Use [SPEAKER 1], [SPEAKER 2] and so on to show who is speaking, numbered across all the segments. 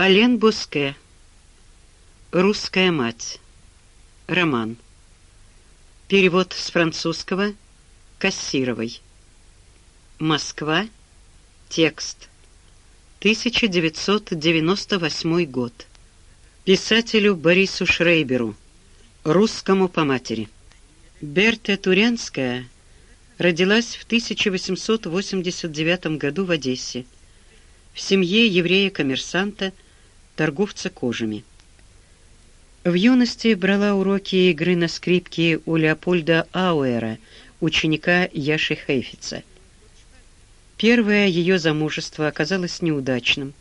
[SPEAKER 1] Ален Буске. Русская мать. Роман. Перевод с французского Кассировой. Москва. Текст. 1998 год. Писателю Борису Шрейберу, русскому по матери. Берта Турянская родилась в 1889 году в Одессе в семье еврея-коммерсанта торговца кожами. В юности брала уроки игры на скрипке у Леопольда Ауэра, ученика Яши Хейфица. Первое ее замужество оказалось неудачным,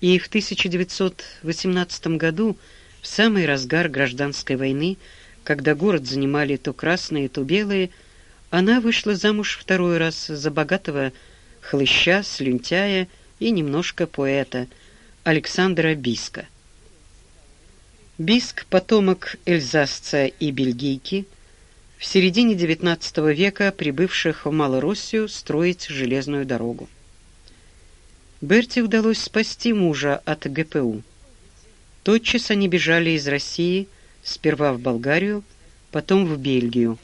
[SPEAKER 1] и в 1918 году, в самый разгар гражданской войны, когда город занимали то красные, то белые, она вышла замуж второй раз за богатого хлыща, слюнтяя и немножко поэта – Александра Биска. Биск, потомок эльзасца и бельгийки, в середине XIX века прибывших в Малороссию строить железную дорогу. Берти удалось спасти мужа от ГПУ. Тотчас они бежали из России, сперва в Болгарию, потом в Бельгию.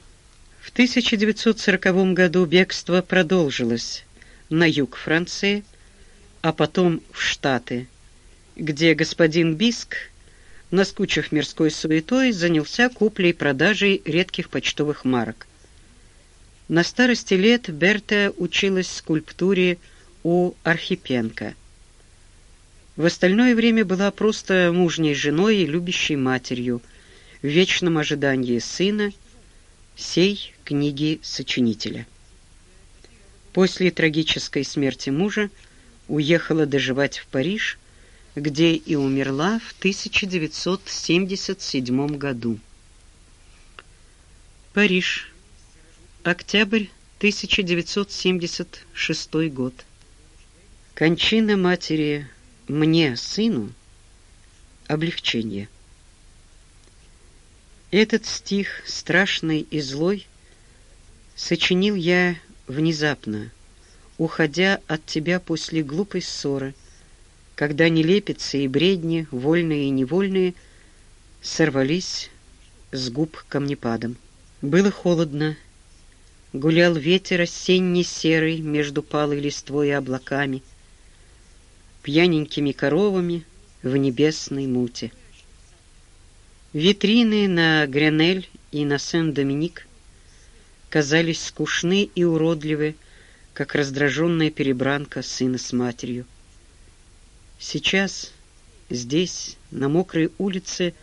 [SPEAKER 1] В 1940 году бегство продолжилось на юг Франции, а потом в Штаты – где господин Биск, наскучив мирской суетой, занялся куплей-продажей редких почтовых марок. На старости лет Берта училась скульптуре у Архипенко. В остальное время была просто мужней женой и любящей матерью, в вечном ожидании сына, сей книги сочинителя. После трагической смерти мужа уехала доживать в Париж, где и умерла в 1977 году. Париж. Октябрь 1976 год. Кончина матери мне, сыну, облегчение. Этот стих, страшный и злой, сочинил я внезапно, уходя от тебя после глупой ссоры, когда нелепицы и бредни, вольные и невольные, сорвались с губ камнепадом. Было холодно, гулял ветер осенне-серый между палой листвой и облаками, пьяненькими коровами в небесной муте. Витрины на Гренель и на Сен-Доминик казались скучны и уродливы, как раздраженная перебранка сына с матерью. Сейчас, здесь, на мокрой улице,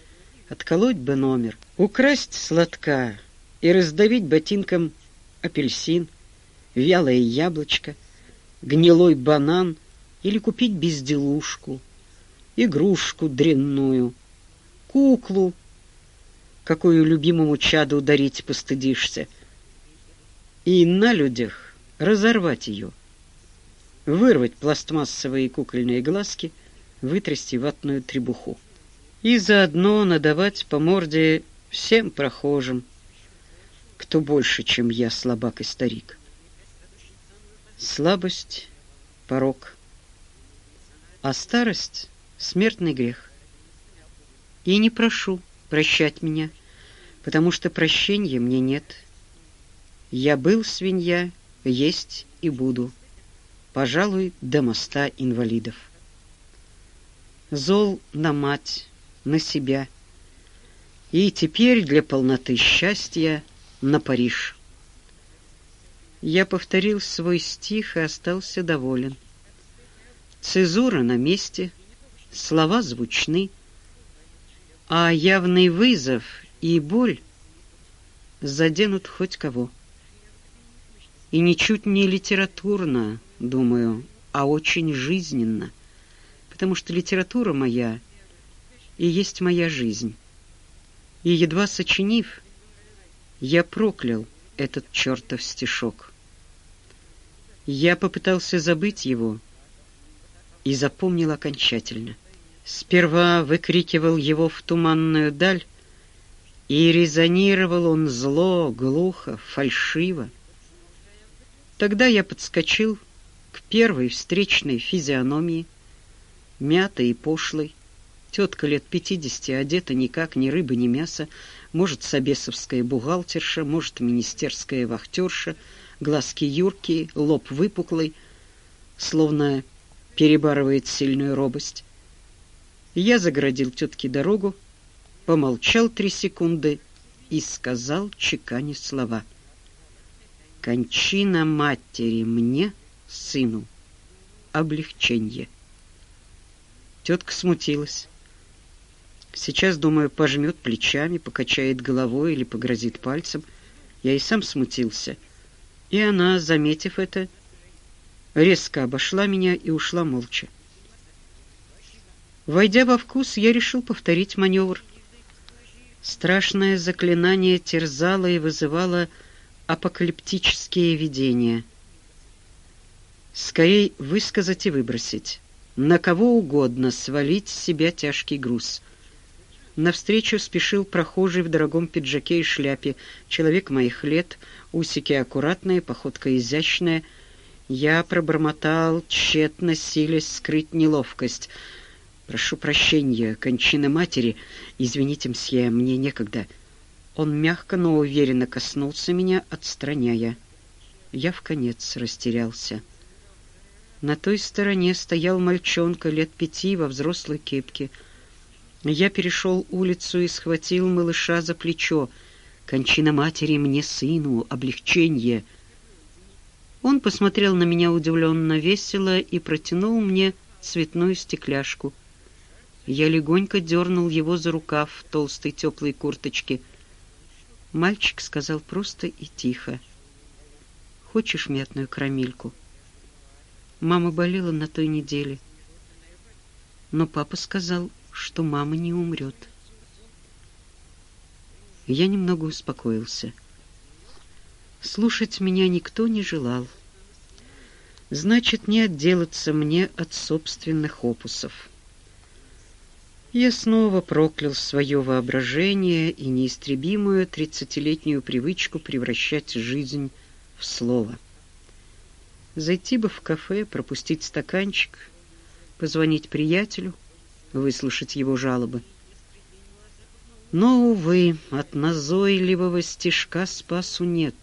[SPEAKER 1] отколоть бы номер, украсть сладка и раздавить ботинком апельсин, вялое яблочко, гнилой банан или купить безделушку, игрушку дрянную, куклу, какую любимому чаду ударить постыдишься, и на людях разорвать ее — вырвать пластмассовые кукольные глазки, вытрясти ватную требуху. И заодно надавать по морде всем прохожим, кто больше, чем я, слабак и старик. Слабость — порок, а старость — смертный грех. И не прошу прощать меня, потому что прощения мне нет. Я был свинья, есть и буду пожалуй, до моста инвалидов. Зол на мать, на себя. И теперь для полноты счастья на Париж. Я повторил свой стих и остался доволен. Цезура на месте, слова звучны, а явный вызов и боль заденут хоть кого. И ничуть не литературно, думаю, а очень жизненно, потому что литература моя и есть моя жизнь. И едва сочинив, я проклял этот чертов стишок. Я попытался забыть его и запомнил окончательно. Сперва выкрикивал его в туманную даль, и резонировал он зло, глухо, фальшиво. Тогда я подскочил к первой встречной физиономии, мятой и пошлой. Тетка лет пятидесяти, одета никак, ни рыба, ни мясо, может, собесовская бухгалтерша, может, министерская вахтерша, глазки юркие, лоб выпуклый, словно перебарывает сильную робость. Я загородил тетке дорогу, помолчал три секунды и сказал, чеканя слова. «Кончина матери мне, сыну, облегчение». Тетка смутилась. Сейчас, думаю, пожмет плечами, покачает головой или погрозит пальцем. Я и сам смутился. И она, заметив это, резко обошла меня и ушла молча. Войдя во вкус, я решил повторить маневр. Страшное заклинание терзало и вызывало апокалиптические видения. Скорей высказать и выбросить. На кого угодно свалить с себя тяжкий груз — Навстречу спешил прохожий в дорогом пиджаке и шляпе. Человек моих лет, усики аккуратные, походка изящная. Я пробормотал, тщетно силясь скрыть неловкость. «Прошу прощения, кончина матери. Извините, мсье, мне некогда». Он мягко, но уверенно коснулся меня, отстраняя. Я в конец растерялся. На той стороне стоял мальчонка лет пяти во взрослой кепке — я перешел улицу и схватил малыша за плечо. «Кончина матери мне, сыну, облегчение!» Он посмотрел на меня удивленно весело и протянул мне цветную стекляшку. Я легонько дернул его за рукав в толстой теплой курточке. Мальчик сказал просто и тихо. «Хочешь мятную карамельку?» Мама болела на той неделе. Но папа сказал, что мама не умрет. Я немного успокоился. Слушать меня никто не желал. Значит, не отделаться мне от собственных опусов. Я снова проклял свое воображение и неистребимую тридцатилетнюю привычку превращать жизнь в слово. Зайти бы в кафе, пропустить стаканчик, позвонить приятелю, выслушать его жалобы. Но, увы, от назойливого стишка спасу нет.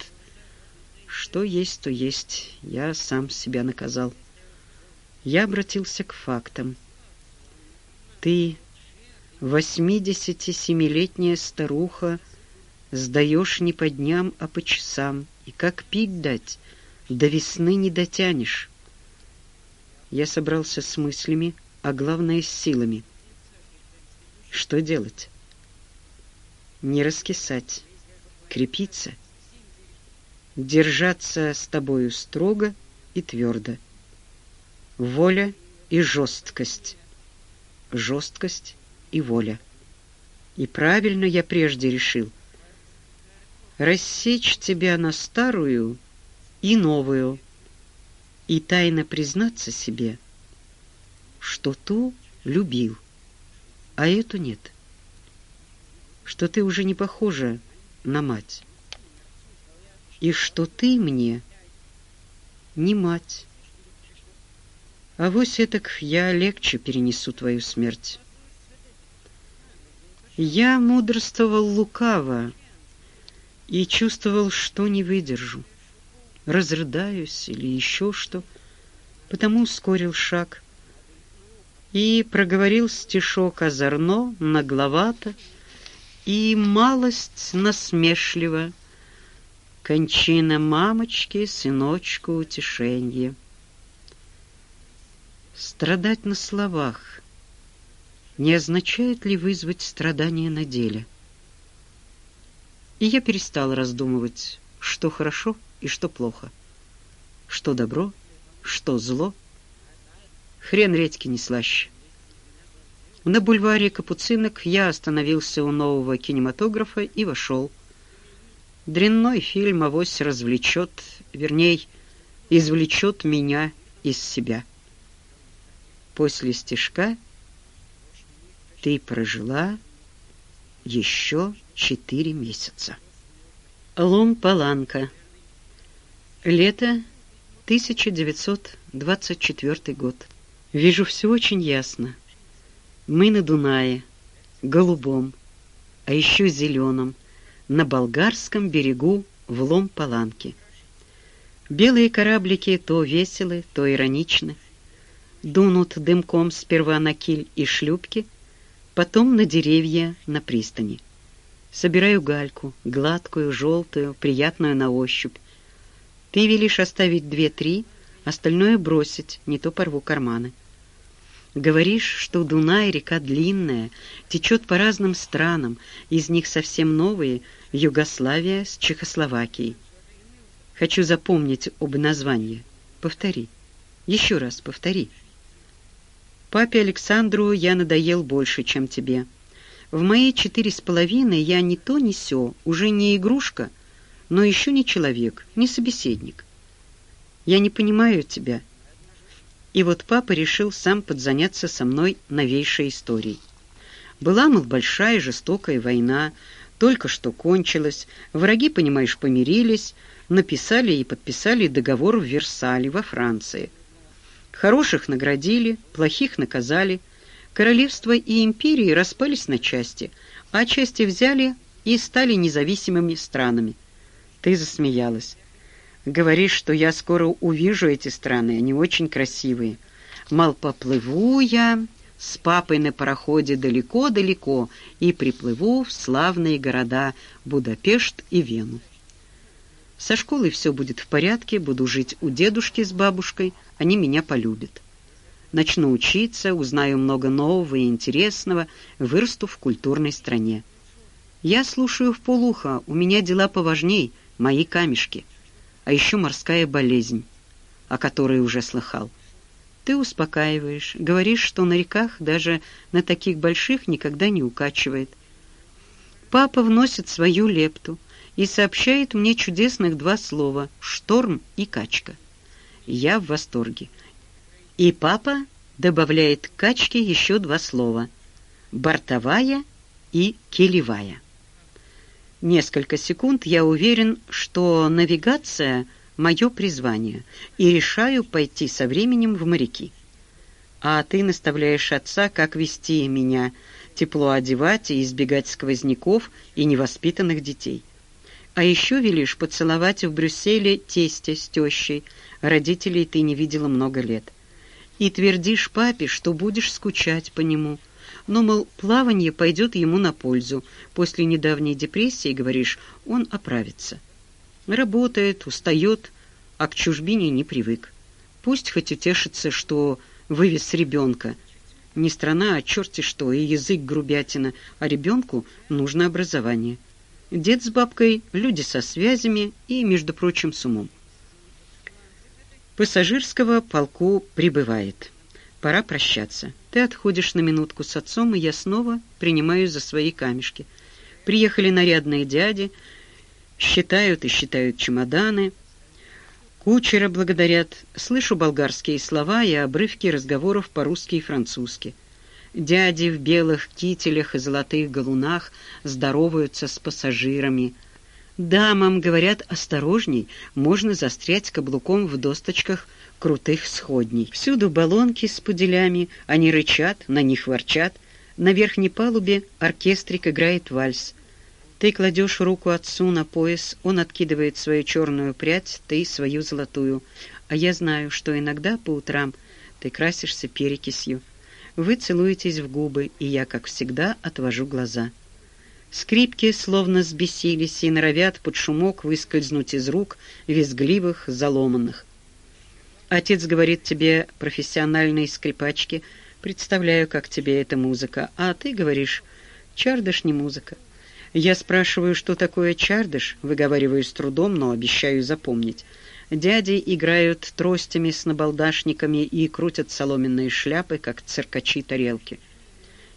[SPEAKER 1] Что есть, то есть. Я сам себя наказал. Я обратился к фактам. Ты, восьмидесятисемилетняя старуха, сдаешь не по дням, а по часам, и как пить дать, до весны не дотянешь. Я собрался с мыслями, а главное — с силами. Что делать? Не раскисать, крепиться, держаться с тобою строго и твердо. Воля и жесткость, жесткость и воля. И правильно я прежде решил рассечь тебя на старую и новую, и тайно признаться себе — что ту любил, а эту нет, что ты уже не похожа на мать, и что ты мне не мать. А вось этак я легче перенесу твою смерть. Я мудрствовал лукаво и чувствовал, что не выдержу, разрыдаюсь или еще что, потому ускорил шаг — и проговорил стишок озорно, нагловато и малость насмешливо. Кончина мамочки, сыночку утешенье. Страдать на словах не означает ли вызвать страдания на деле? И я перестал раздумывать, что хорошо и что плохо, что добро, что зло — Хрен редьки не слаще. На бульваре Капуцинок я остановился у нового кинематографа и вошел. Дрянной фильм авось развлечет, вернее, извлечет меня из себя. После стишка ты прожила еще четыре месяца. Лом Паланка. Лето 1924 год. Вижу все очень ясно. Мы на Дунае, голубом, а еще зеленом, на болгарском берегу в Лом-Паланке. Белые кораблики то веселы, то ироничны. Дунут дымком сперва на киль и шлюпки, потом на деревья на пристани. Собираю гальку, гладкую, желтую, приятную на ощупь. Ты велишь оставить две-три, остальное бросить, не то порву карманы. Говоришь, что Дунай река длинная, течет по разным странам, из них совсем новые — Югославия с Чехословакией. Хочу запомнить об названии. Повтори. Еще раз повтори. Папе Александру я надоел больше, чем тебе. В мои четыре с половиной я не то не сё, уже не игрушка, но еще не человек, не собеседник. Я не понимаю тебя, и вот папа решил сам подзаняться со мной новейшей историей. Была, мол, большая жестокая война, только что кончилась, враги, понимаешь, помирились, написали и подписали договор в Версале во Франции. Хороших наградили, плохих наказали. Королевства и империи распались на части, а части взяли и стали независимыми странами. Ты засмеялась. Говоришь, что я скоро увижу эти страны, они очень красивые. Мол, поплыву я с папой на пароходе далеко-далеко и приплыву в славные города Будапешт и Вену. Со школой все будет в порядке, буду жить у дедушки с бабушкой, они меня полюбят. Начну учиться, узнаю много нового и интересного, вырасту в культурной стране. Я слушаю в полухо, у меня дела поважней, мои камешки а еще морская болезнь, о которой уже слыхал. Ты успокаиваешь, говоришь, что на реках, даже на таких больших, никогда не укачивает. Папа вносит свою лепту и сообщает мне чудесных два слова «шторм» и «качка». Я в восторге. И папа добавляет к качке еще два слова «бортовая» и «килевая». Несколько секунд я уверен, что навигация — мое призвание, и решаю пойти со временем в моряки. А ты наставляешь отца, как вести меня, тепло одевать и избегать сквозняков и невоспитанных детей. А еще велишь поцеловать в Брюсселе тестя с тещей, родителей ты не видела много лет. И твердишь папе, что будешь скучать по нему — но, мол, плавание пойдет ему на пользу. После недавней депрессии, говоришь, он оправится. Работает, устает, а к чужбине не привык. Пусть хоть утешится, что вывез ребенка. Не страна, а черти что, и язык грубятина, а ребенку нужно образование. Дед с бабкой — люди со связями и, между прочим, с умом. Пассажирского полку прибывает. Пора прощаться. Ты отходишь на минутку с отцом, и я снова принимаюсь за свои камешки. Приехали нарядные дяди, считают и считают чемоданы. Кучера благодарят. Слышу болгарские слова и обрывки разговоров по-русски и французски. Дяди в белых кителях и золотых галунах здороваются с пассажирами – Дамам говорят осторожней, можно застрять каблуком в досточках крутых сходней. Всюду баллонки с пуделями, они рычат, на них ворчат. На верхней палубе оркестрик играет вальс. Ты кладешь руку отцу на пояс, он откидывает свою черную прядь, ты свою золотую. А я знаю, что иногда по утрам ты красишься перекисью. Вы целуетесь в губы, и я, как всегда, отвожу глаза. Скрипки словно сбесились и норовят под шумок выскользнуть из рук визгливых, заломанных. Отец говорит тебе профессиональные скрипачки, представляю, как тебе эта музыка, а ты говоришь, чардыш не музыка. Я спрашиваю, что такое чардыш, выговариваю с трудом, но обещаю запомнить. Дяди играют тростями с набалдашниками и крутят соломенные шляпы, как циркачи тарелки.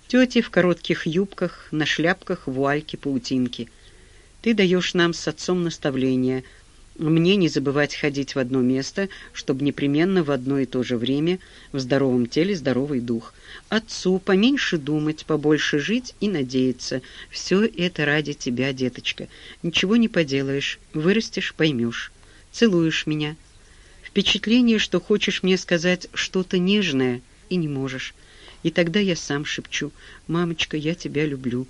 [SPEAKER 1] Тети в коротких юбках, на шляпках вуальки, паутинки. Ты даешь нам с отцом наставления. Мне не забывать ходить в одно место, чтобы непременно в одно и то же время в здоровом теле здоровый дух. Отцу поменьше думать, побольше жить и надеяться. Все это ради тебя, деточка. Ничего не поделаешь, вырастешь, поймешь. Целуешь меня. Впечатление, что хочешь мне сказать что-то нежное и не можешь. И тогда я сам шепчу «Мамочка, я тебя люблю»,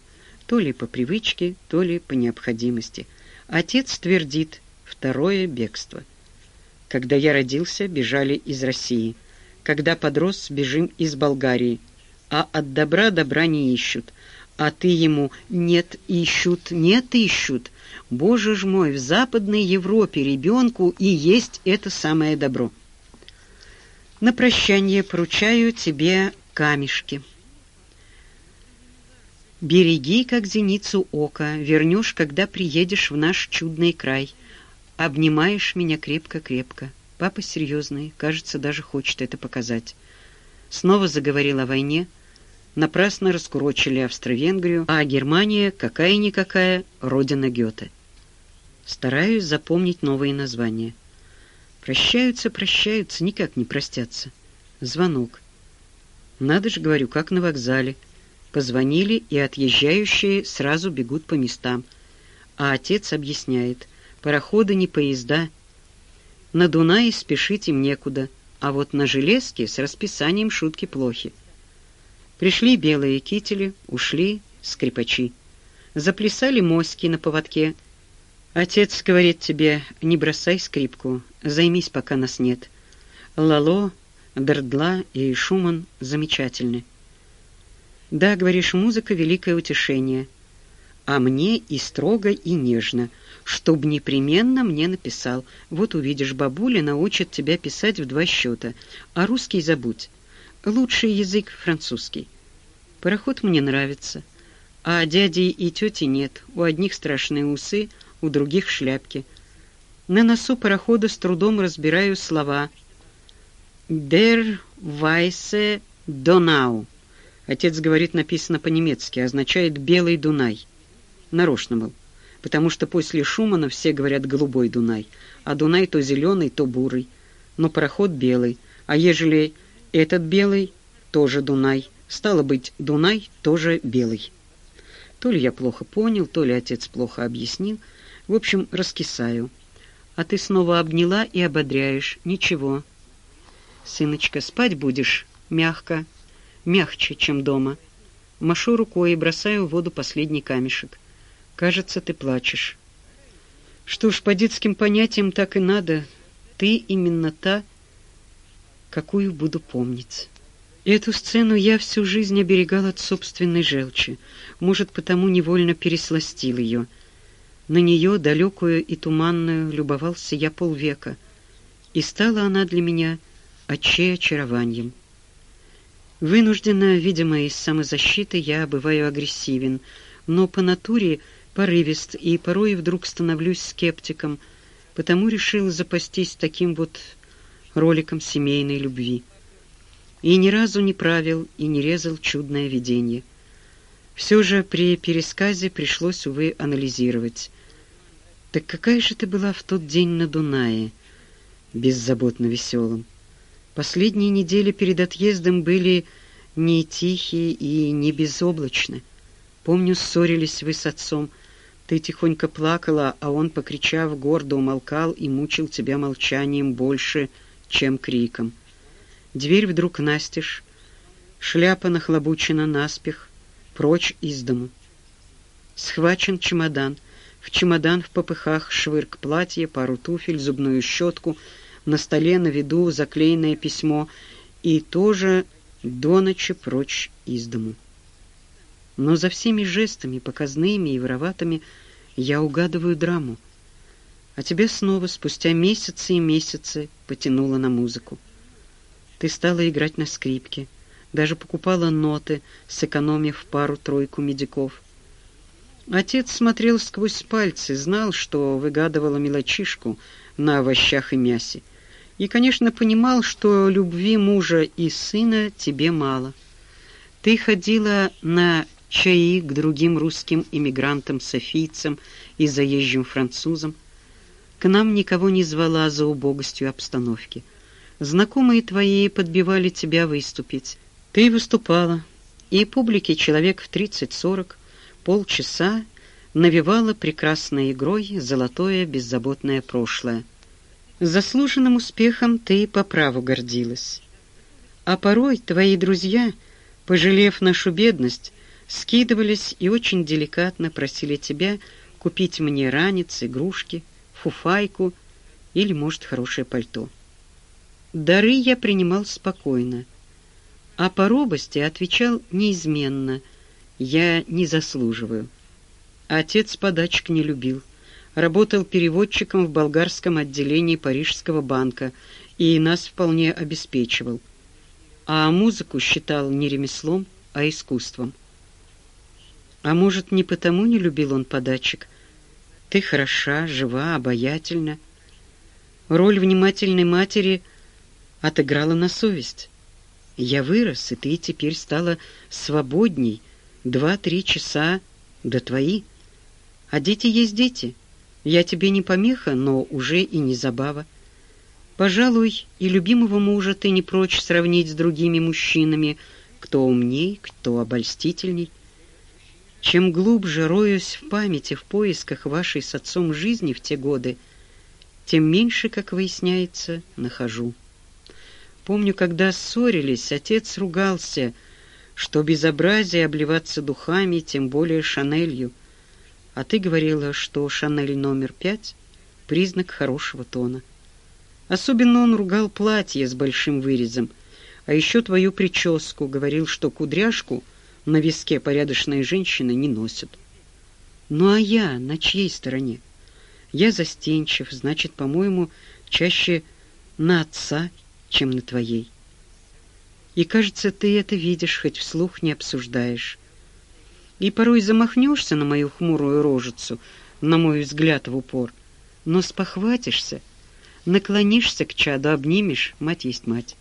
[SPEAKER 1] то ли по привычке, то ли по необходимости. Отец твердит «Второе бегство». Когда я родился, бежали из России. Когда подрос, бежим из Болгарии. А от добра добра не ищут. А ты ему «нет ищут, нет ищут». Боже ж мой, в Западной Европе ребенку и есть это самое добро. На прощание поручаю тебе камешки. Береги, как зеницу ока, вернешь, когда приедешь в наш чудный край. Обнимаешь меня крепко-крепко. Папа серьезный, кажется, даже хочет это показать. Снова заговорил о войне. Напрасно раскурочили Австро-Венгрию, а Германия, какая-никакая, родина Гёте. Стараюсь запомнить новые названия. Прощаются, прощаются, никак не простятся. Звонок. Надо же, говорю, как на вокзале. Позвонили, и отъезжающие сразу бегут по местам. А отец объясняет. Пароходы не поезда. На Дунае спешить им некуда, а вот на железке с расписанием шутки плохи. Пришли белые кители, ушли скрипачи. Заплясали моськи на поводке, Отец говорит тебе, не бросай скрипку, займись, пока нас нет. Лало, Дердла и Шуман замечательны. Да, говоришь, музыка — великое утешение. А мне и строго, и нежно, чтоб непременно мне написал. Вот увидишь, бабуля научит тебя писать в два счета, а русский забудь. Лучший язык — французский. Пароход мне нравится, а дяди и тети нет, у одних страшные усы — у других шляпки. На носу парохода с трудом разбираю слова «Der Weiße Donau». Отец говорит, написано по-немецки, означает «белый Дунай». Нарочно был, потому что после Шумана все говорят «голубой Дунай», а Дунай то зеленый, то бурый, но пароход белый, а ежели этот белый, тоже Дунай, стало быть, Дунай тоже белый. То ли я плохо понял, то ли отец плохо объяснил, в общем, раскисаю. А ты снова обняла и ободряешь. Ничего. Сыночка, спать будешь мягко, мягче, чем дома. Машу рукой и бросаю в воду последний камешек. Кажется, ты плачешь. Что ж, по детским понятиям так и надо. Ты именно та, какую буду помнить. Эту сцену я всю жизнь оберегал от собственной желчи. Может, потому невольно пересластил ее — на нее, далекую и туманную, любовался я полвека, и стала она для меня отчей очарованием. Вынужденно, видимо, из самозащиты я бываю агрессивен, но по натуре порывист и порой вдруг становлюсь скептиком, потому решил запастись таким вот роликом семейной любви. И ни разу не правил и не резал чудное видение. Все же при пересказе пришлось, увы, анализировать. Так какая же ты была в тот день на Дунае, беззаботно веселым? Последние недели перед отъездом были не тихие и не безоблачны. Помню, ссорились вы с отцом. Ты тихонько плакала, а он, покричав, гордо умолкал и мучил тебя молчанием больше, чем криком. Дверь вдруг настежь, шляпа нахлобучена наспех, прочь из дому. Схвачен чемодан — в чемодан в попыхах швырк платье, пару туфель, зубную щетку, на столе на виду заклеенное письмо и тоже до ночи прочь из дому. Но за всеми жестами, показными и вороватыми, я угадываю драму. А тебя снова, спустя месяцы и месяцы, потянуло на музыку. Ты стала играть на скрипке, даже покупала ноты, сэкономив пару-тройку медиков. Отец смотрел сквозь пальцы, знал, что выгадывала мелочишку на овощах и мясе. И, конечно, понимал, что любви мужа и сына тебе мало. Ты ходила на чаи к другим русским иммигрантам-софийцам и заезжим французам. К нам никого не звала за убогостью обстановки. Знакомые твои подбивали тебя выступить. Ты выступала, и публике человек в тридцать-сорок полчаса навевала прекрасной игрой золотое беззаботное прошлое. Заслуженным успехом ты по праву гордилась. А порой твои друзья, пожалев нашу бедность, скидывались и очень деликатно просили тебя купить мне ранец, игрушки, фуфайку или, может, хорошее пальто. Дары я принимал спокойно, а по робости отвечал неизменно «я не заслуживаю». Отец подачек не любил, работал переводчиком в болгарском отделении Парижского банка и нас вполне обеспечивал – а музыку считал не ремеслом, а искусством. А может, не потому не любил он подачек? Ты хороша, жива, обаятельна. Роль внимательной матери отыграла на совесть. Я вырос, и ты теперь стала свободней. Два-три часа до твои. А дети есть дети. Я тебе не помеха, но уже и не забава. Пожалуй, и любимого мужа ты не прочь сравнить с другими мужчинами, кто умней, кто обольстительней. Чем глубже роюсь в памяти в поисках вашей с отцом жизни в те годы, тем меньше, как выясняется, нахожу. Помню, когда ссорились, отец ругался, что безобразие обливаться духами, тем более Шанелью. А ты говорила, что Шанель номер пять — признак хорошего тона. Особенно он ругал платье с большим вырезом, а еще твою прическу, говорил, что кудряшку на виске порядочные женщины не носят. Ну а я на чьей стороне? Я застенчив, значит, по-моему, чаще на отца, чем на твоей. И, кажется, ты это видишь, хоть вслух не обсуждаешь. И порой замахнешься на мою хмурую рожицу, на мой взгляд в упор, но спохватишься — Наклонишься к чаду, обнимешь, мать есть мать.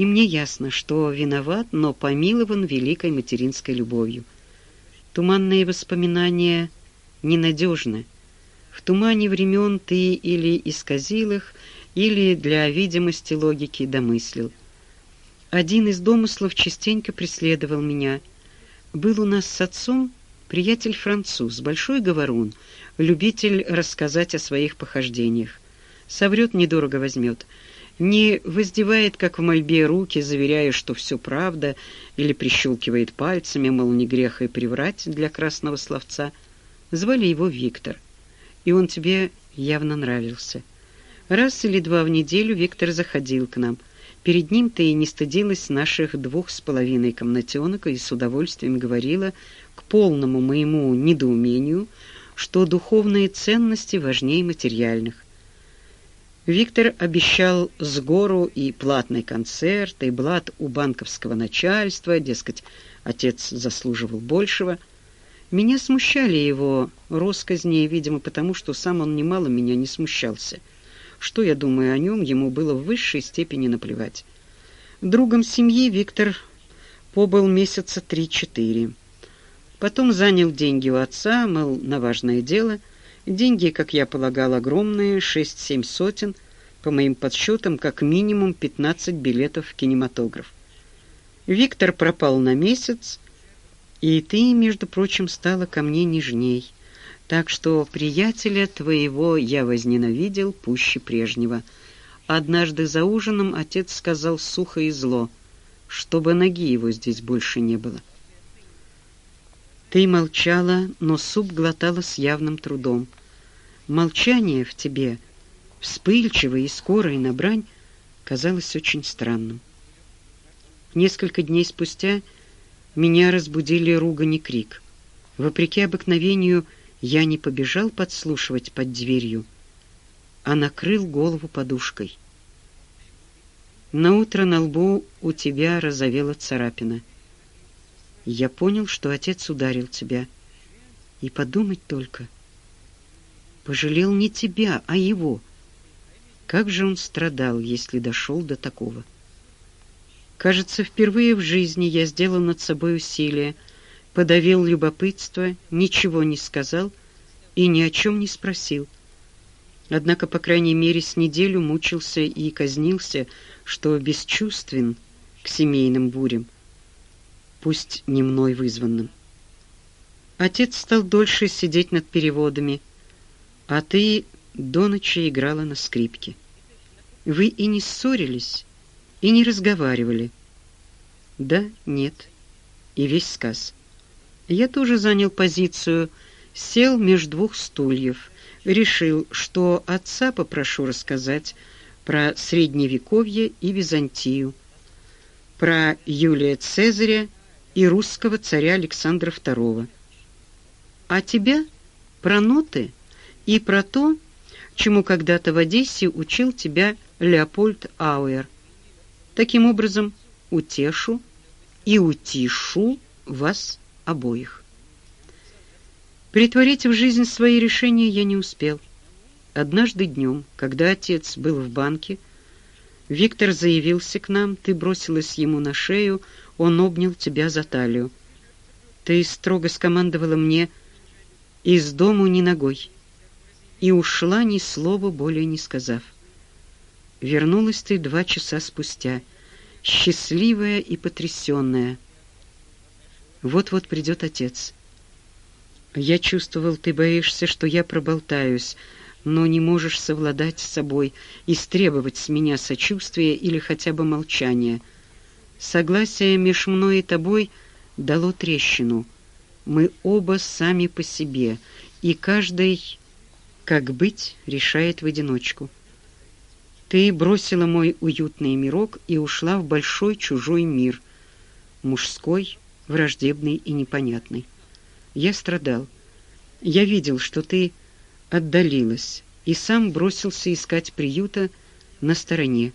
[SPEAKER 1] И мне ясно, что виноват, но помилован великой материнской любовью. Туманные воспоминания ненадежны. В тумане времен ты или исказил их, или для видимости логики домыслил. Один из домыслов частенько преследовал меня. Был у нас с отцом приятель-француз, большой говорун, любитель рассказать о своих похождениях соврет, недорого возьмет. Не воздевает, как в мольбе, руки, заверяя, что все правда, или прищелкивает пальцами, мол, не грех и приврать для красного словца. Звали его Виктор, и он тебе явно нравился. Раз или два в неделю Виктор заходил к нам. Перед ним ты и не стыдилась наших двух с половиной комнатенок и с удовольствием говорила, к полному моему недоумению, что духовные ценности важнее материальных. Виктор обещал с гору и платный концерт, и блат у банковского начальства, дескать, отец заслуживал большего. Меня смущали его росказни, видимо, потому что сам он немало меня не смущался. Что я думаю о нем, ему было в высшей степени наплевать. Другом семьи Виктор побыл месяца три-четыре. Потом занял деньги у отца, мол, на важное дело — Деньги, как я полагал, огромные, шесть-семь сотен, по моим подсчетам, как минимум 15 билетов в кинематограф. Виктор пропал на месяц, и ты, между прочим, стала ко мне нежней, так что приятеля твоего я возненавидел пуще прежнего. Однажды за ужином отец сказал сухо и зло, чтобы ноги его здесь больше не было. Ты молчала, но суп глотала с явным трудом. Молчание в тебе, вспыльчивое и скорое на брань, казалось очень странным. Несколько дней спустя меня разбудили ругань и крик. Вопреки обыкновению, я не побежал подслушивать под дверью, а накрыл голову подушкой. На утро на лбу у тебя разовела царапина. Я понял, что отец ударил тебя. И подумать только. Пожалел не тебя, а его. Как же он страдал, если дошел до такого. Кажется, впервые в жизни я сделал над собой усилие, подавил любопытство, ничего не сказал и ни о чем не спросил. Однако, по крайней мере, с неделю мучился и казнился, что бесчувствен к семейным бурям пусть не мной вызванным. Отец стал дольше сидеть над переводами, а ты до ночи играла на скрипке. Вы и не ссорились, и не разговаривали, Да, нет. И весь сказ. Я тоже занял позицию, сел между двух стульев, решил, что отца попрошу рассказать про Средневековье и Византию, про Юлия Цезаря и русского царя Александра II. А тебя про ноты и про то, чему когда-то в Одессе учил тебя Леопольд Ауэр. Таким образом, утешу и утишу вас обоих. Притворить в жизнь свои решения я не успел. Однажды днем, когда отец был в банке, Виктор заявился к нам, ты бросилась ему на шею, он обнял тебя за талию. Ты строго скомандовала мне «из дому ни ногой» и ушла, ни слова более не сказав. Вернулась ты два часа спустя, счастливая и потрясенная. Вот-вот придет отец. Я чувствовал, ты боишься, что я проболтаюсь, но не можешь совладать с собой и требовать с меня сочувствия или хотя бы молчания. Согласие меж мной и тобой дало трещину. Мы оба сами по себе, и каждый, как быть, решает в одиночку. Ты бросила мой уютный мирок и ушла в большой чужой мир, мужской, враждебный и непонятный. Я страдал. Я видел, что ты отдалилась, и сам бросился искать приюта на стороне.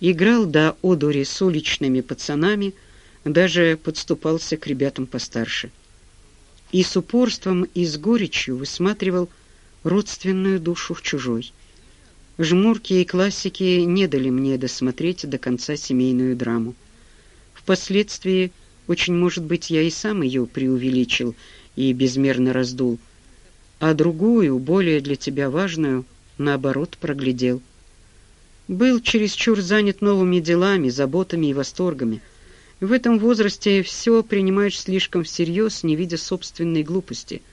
[SPEAKER 1] Играл до одури с уличными пацанами, даже подступался к ребятам постарше. И с упорством и с горечью высматривал родственную душу в чужой. Жмурки и классики не дали мне досмотреть до конца семейную драму. Впоследствии, очень может быть, я и сам ее преувеличил и безмерно раздул, а другую, более для тебя важную, наоборот, проглядел. Был чересчур занят новыми делами, заботами и восторгами. В этом возрасте все принимаешь слишком всерьез, не видя собственной глупости —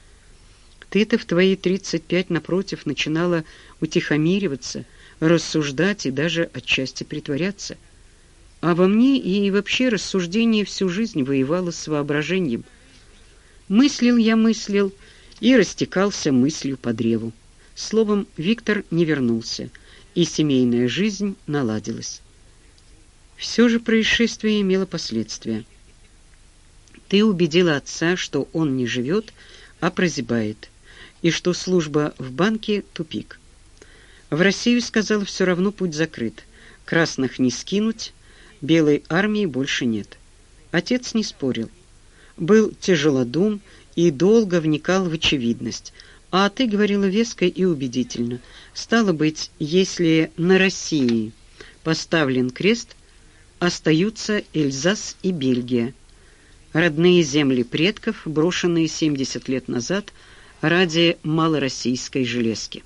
[SPEAKER 1] ты-то в твои тридцать пять, напротив, начинала утихомириваться, рассуждать и даже отчасти притворяться. А во мне и вообще рассуждение всю жизнь воевало с воображением. Мыслил я, мыслил, и растекался мыслью по древу. Словом, Виктор не вернулся, и семейная жизнь наладилась. Все же происшествие имело последствия. Ты убедила отца, что он не живет, а прозябает и что служба в банке — тупик. В Россию, сказал, все равно путь закрыт. Красных не скинуть, белой армии больше нет. Отец не спорил. Был тяжелодум и долго вникал в очевидность. А ты говорила веско и убедительно. Стало быть, если на России поставлен крест, остаются Эльзас и Бельгия. Родные земли предков, брошенные 70 лет назад – ради малороссийской железки.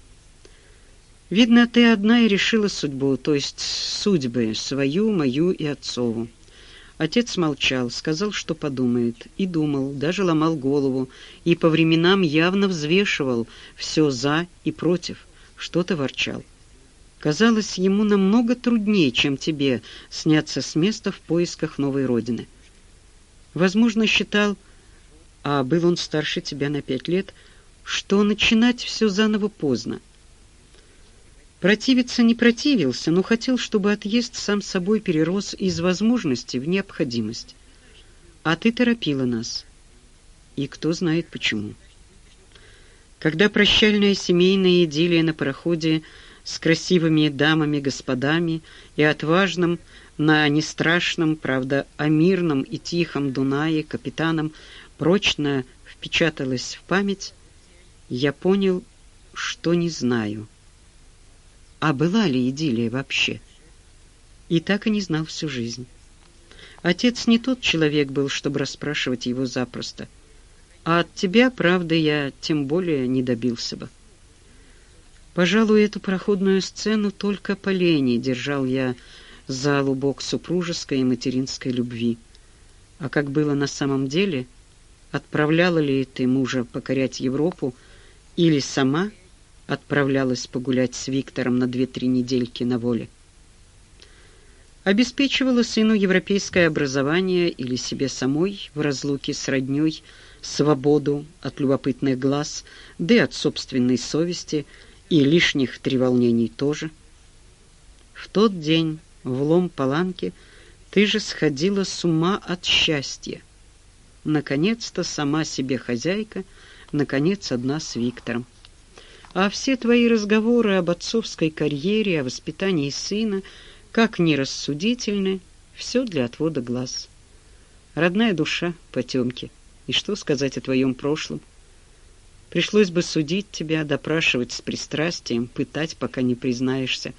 [SPEAKER 1] Видно, ты одна и решила судьбу, то есть судьбы, свою, мою и отцову. Отец молчал, сказал, что подумает, и думал, даже ломал голову, и по временам явно взвешивал все за и против, что-то ворчал. Казалось, ему намного труднее, чем тебе, сняться с места в поисках новой родины. Возможно, считал, а был он старше тебя на пять лет, что начинать все заново поздно. Противиться не противился, но хотел, чтобы отъезд сам собой перерос из возможности в необходимость. А ты торопила нас. И кто знает почему. Когда прощальная семейная идиллия на пароходе с красивыми дамами-господами и отважным, на нестрашном, правда, а мирном и тихом Дунае капитаном прочно впечаталась в память, я понял, что не знаю. А была ли идиллия вообще? И так и не знал всю жизнь. Отец не тот человек был, чтобы расспрашивать его запросто. А от тебя, правда, я тем более не добился бы. Пожалуй, эту проходную сцену только по лени держал я за лубок супружеской и материнской любви. А как было на самом деле, отправляла ли ты мужа покорять Европу, или сама отправлялась погулять с Виктором на две-три недельки на воле. обеспечивала сыну европейское образование или себе самой в разлуке с роднёй свободу от любопытных глаз, да и от собственной совести и лишних треволнений тоже. В тот день в Лом-Паланке ты же сходила с ума от счастья. Наконец-то сама себе хозяйка, наконец одна с Виктором. А все твои разговоры об отцовской карьере, о воспитании сына, как нерассудительны, все для отвода глаз. Родная душа, потемки. И что сказать о твоем прошлом? Пришлось бы судить тебя, допрашивать с пристрастием, пытать, пока не признаешься.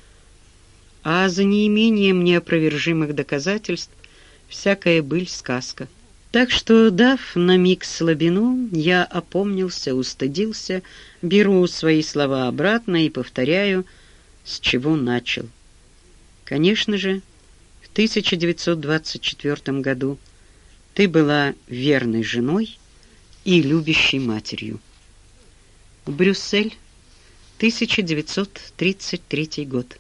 [SPEAKER 1] А за неимением неопровержимых доказательств всякая быль сказка. Так что, дав на миг слабину, я опомнился, устыдился, беру свои слова обратно и повторяю, с чего начал. Конечно же, в 1924 году ты была верной женой и любящей матерью. Брюссель, 1933 год.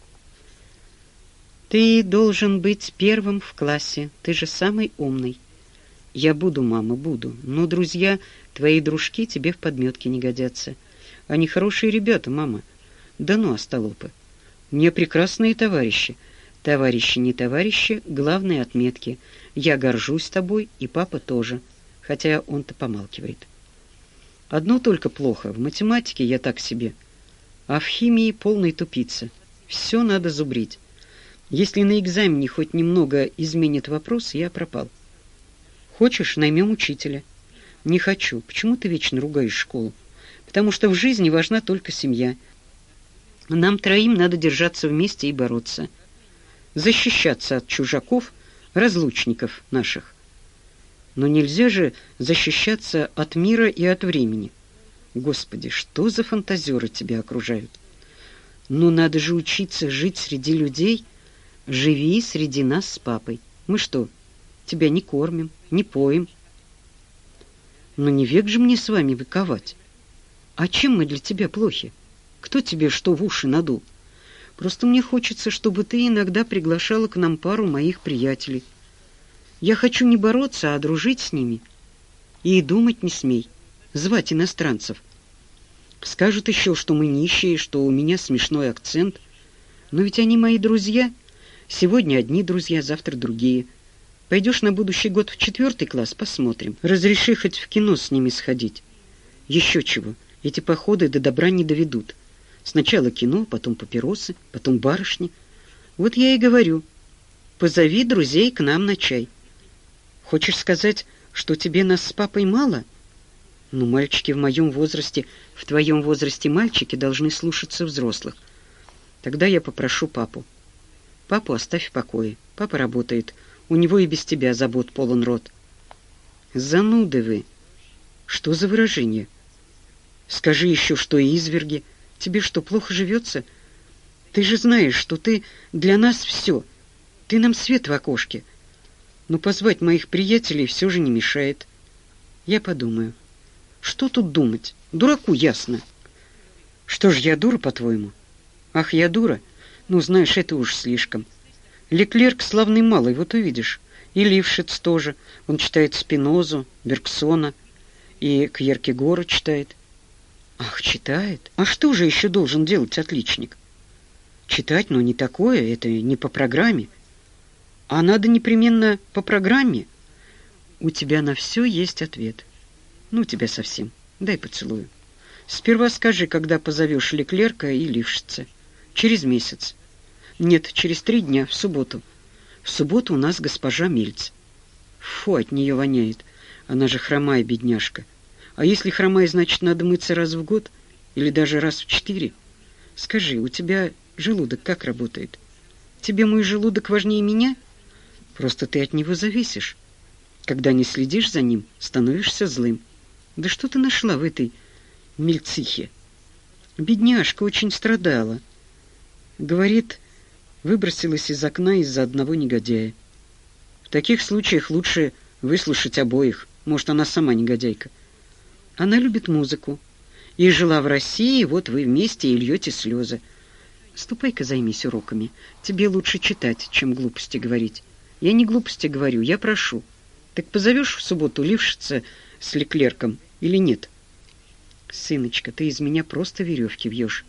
[SPEAKER 1] Ты должен быть первым в классе, ты же самый умный. Я буду, мама, буду, но друзья, твои дружки тебе в подметке не годятся. Они хорошие ребята, мама. Да ну, остолопы. Мне прекрасные товарищи. Товарищи, не товарищи, главные отметки. Я горжусь тобой, и папа тоже, хотя он-то помалкивает. Одно только плохо, в математике я так себе, а в химии полный тупица. Все надо зубрить. Если на экзамене хоть немного изменит вопрос, я пропал. Хочешь, наймем учителя? Не хочу. Почему ты вечно ругаешь школу? Потому что в жизни важна только семья. Нам троим надо держаться вместе и бороться защищаться от чужаков, разлучников наших. Но нельзя же защищаться от мира и от времени. Господи, что за фантазеры тебя окружают? Ну, надо же учиться жить среди людей. Живи среди нас с папой. Мы что, тебя не кормим, не поем? Но не век же мне с вами выковать. А чем мы для тебя плохи? Кто тебе что в уши надул? Просто мне хочется, чтобы ты иногда приглашала к нам пару моих приятелей. Я хочу не бороться, а дружить с ними. И думать не смей, звать иностранцев. Скажут еще, что мы нищие, что у меня смешной акцент. Но ведь они мои друзья. Сегодня одни друзья, завтра другие. Пойдешь на будущий год в четвертый класс, посмотрим. Разреши хоть в кино с ними сходить. Еще чего, эти походы до добра не доведут. Сначала кино, потом папиросы, потом барышни. Вот я и говорю, позови друзей к нам на чай. Хочешь сказать, что тебе нас с папой мало? Ну, мальчики в моем возрасте, в твоем возрасте мальчики должны слушаться взрослых. Тогда я попрошу папу. Папу оставь в покое. Папа работает. У него и без тебя забот полон рот. Зануды вы. Что за выражение? Скажи еще, что и изверги — Тебе что, плохо живется? Ты же знаешь, что ты для нас все. Ты нам свет в окошке. Но позвать моих приятелей все же не мешает. Я подумаю. Что тут думать? Дураку ясно. Что ж я дура, по-твоему? Ах, я дура? Ну, знаешь, это уж слишком. Леклерк славный малый, вот увидишь. И Лившиц тоже. Он читает Спинозу, Бергсона и Кьеркегора читает. Ах, читает? А что же еще должен делать отличник? Читать, но не такое, это не по программе. А надо непременно по программе. У тебя на все есть ответ. Ну, тебя совсем. Дай поцелую. Сперва скажи, когда позовешь Леклерка и Лившица. Через месяц. Нет, через три дня, в субботу. В субботу у нас госпожа Мильц. Фу, от нее воняет. Она же хромая бедняжка. А если хромая, значит, надо мыться раз в год или даже раз в четыре? Скажи, у тебя желудок как работает? Тебе мой желудок важнее меня? Просто ты от него зависишь. Когда не следишь за ним, становишься злым. Да что ты нашла в этой мельцихе? Бедняжка очень страдала. Говорит, выбросилась из окна из-за одного негодяя. В таких случаях лучше выслушать обоих. Может, она сама негодяйка. Она любит музыку. И жила в России, вот вы вместе и льете слезы. Ступай-ка займись уроками. Тебе лучше читать, чем глупости говорить. Я не глупости говорю, я прошу. Так позовешь в субботу Лившица с Леклерком или нет? Сыночка, ты из меня просто веревки вьешь.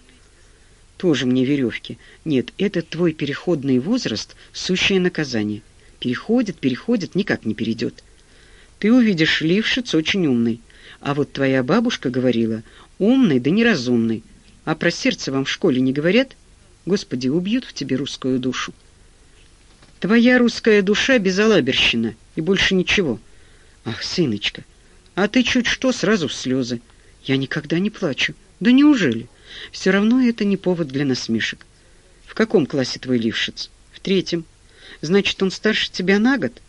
[SPEAKER 1] Тоже мне веревки. Нет, это твой переходный возраст — сущее наказание. Переходит, переходит, никак не перейдет. Ты увидишь, Лившиц очень умный. А вот твоя бабушка говорила, умный да неразумный. А про сердце вам в школе не говорят? Господи, убьют в тебе русскую душу. Твоя русская душа безалаберщина, и больше ничего. Ах, сыночка, а ты чуть что, сразу в слезы. Я никогда не плачу. Да неужели? Все равно это не повод для насмешек. В каком классе твой лившиц? В третьем. Значит, он старше тебя на год?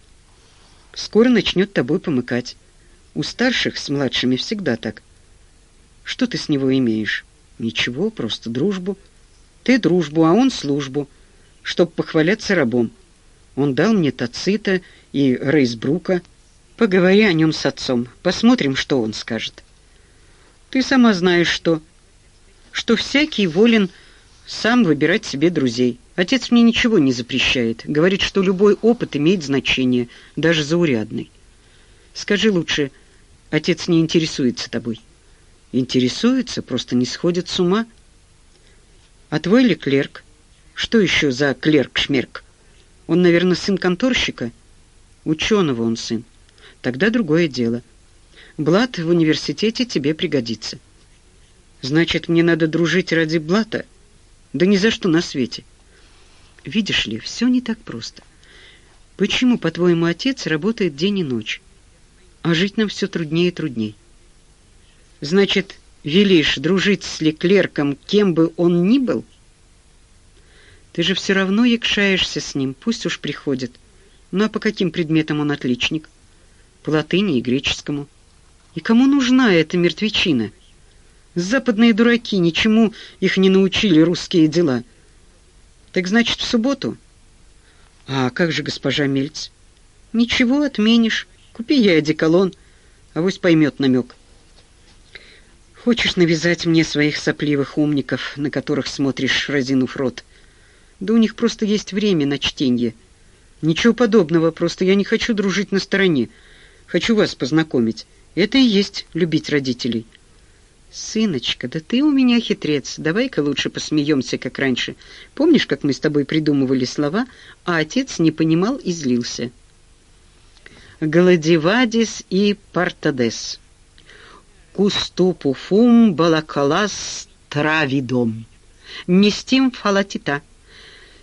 [SPEAKER 1] Скоро начнет тобой помыкать. У старших с младшими всегда так. Что ты с него имеешь? Ничего, просто дружбу. Ты дружбу, а он службу, чтоб похваляться рабом. Он дал мне Тацита и Рейсбрука. Поговори о нем с отцом, посмотрим, что он скажет. Ты сама знаешь, что... Что всякий волен сам выбирать себе друзей. Отец мне ничего не запрещает. Говорит, что любой опыт имеет значение, даже заурядный. Скажи лучше, отец не интересуется тобой? Интересуется, просто не сходит с ума. А твой ли клерк? Что еще за клерк-шмерк? Он, наверное, сын конторщика? Ученого он сын. Тогда другое дело. Блат в университете тебе пригодится. Значит, мне надо дружить ради блата? Да ни за что на свете. Видишь ли, все не так просто. Почему, по-твоему, отец работает день и ночь, а жить нам все труднее и труднее? Значит, велишь дружить с Леклерком, кем бы он ни был? Ты же все равно якшаешься с ним, пусть уж приходит. Ну а по каким предметам он отличник? По латыни и греческому. И кому нужна эта мертвечина? Западные дураки, ничему их не научили русские дела. Так значит, в субботу? А как же госпожа Мельц? Ничего, отменишь. Купи ей одеколон, авось поймет намек. Хочешь навязать мне своих сопливых умников, на которых смотришь, разинув рот? Да у них просто есть время на чтение. Ничего подобного, просто я не хочу дружить на стороне. Хочу вас познакомить. Это и есть любить родителей. Сыночка, да ты у меня хитрец. Давай-ка лучше посмеемся, как раньше. Помнишь, как мы с тобой придумывали слова, а отец не понимал и злился? Гладивадис и Партадес куступуфум балакалас травидом. Нестим фалатита.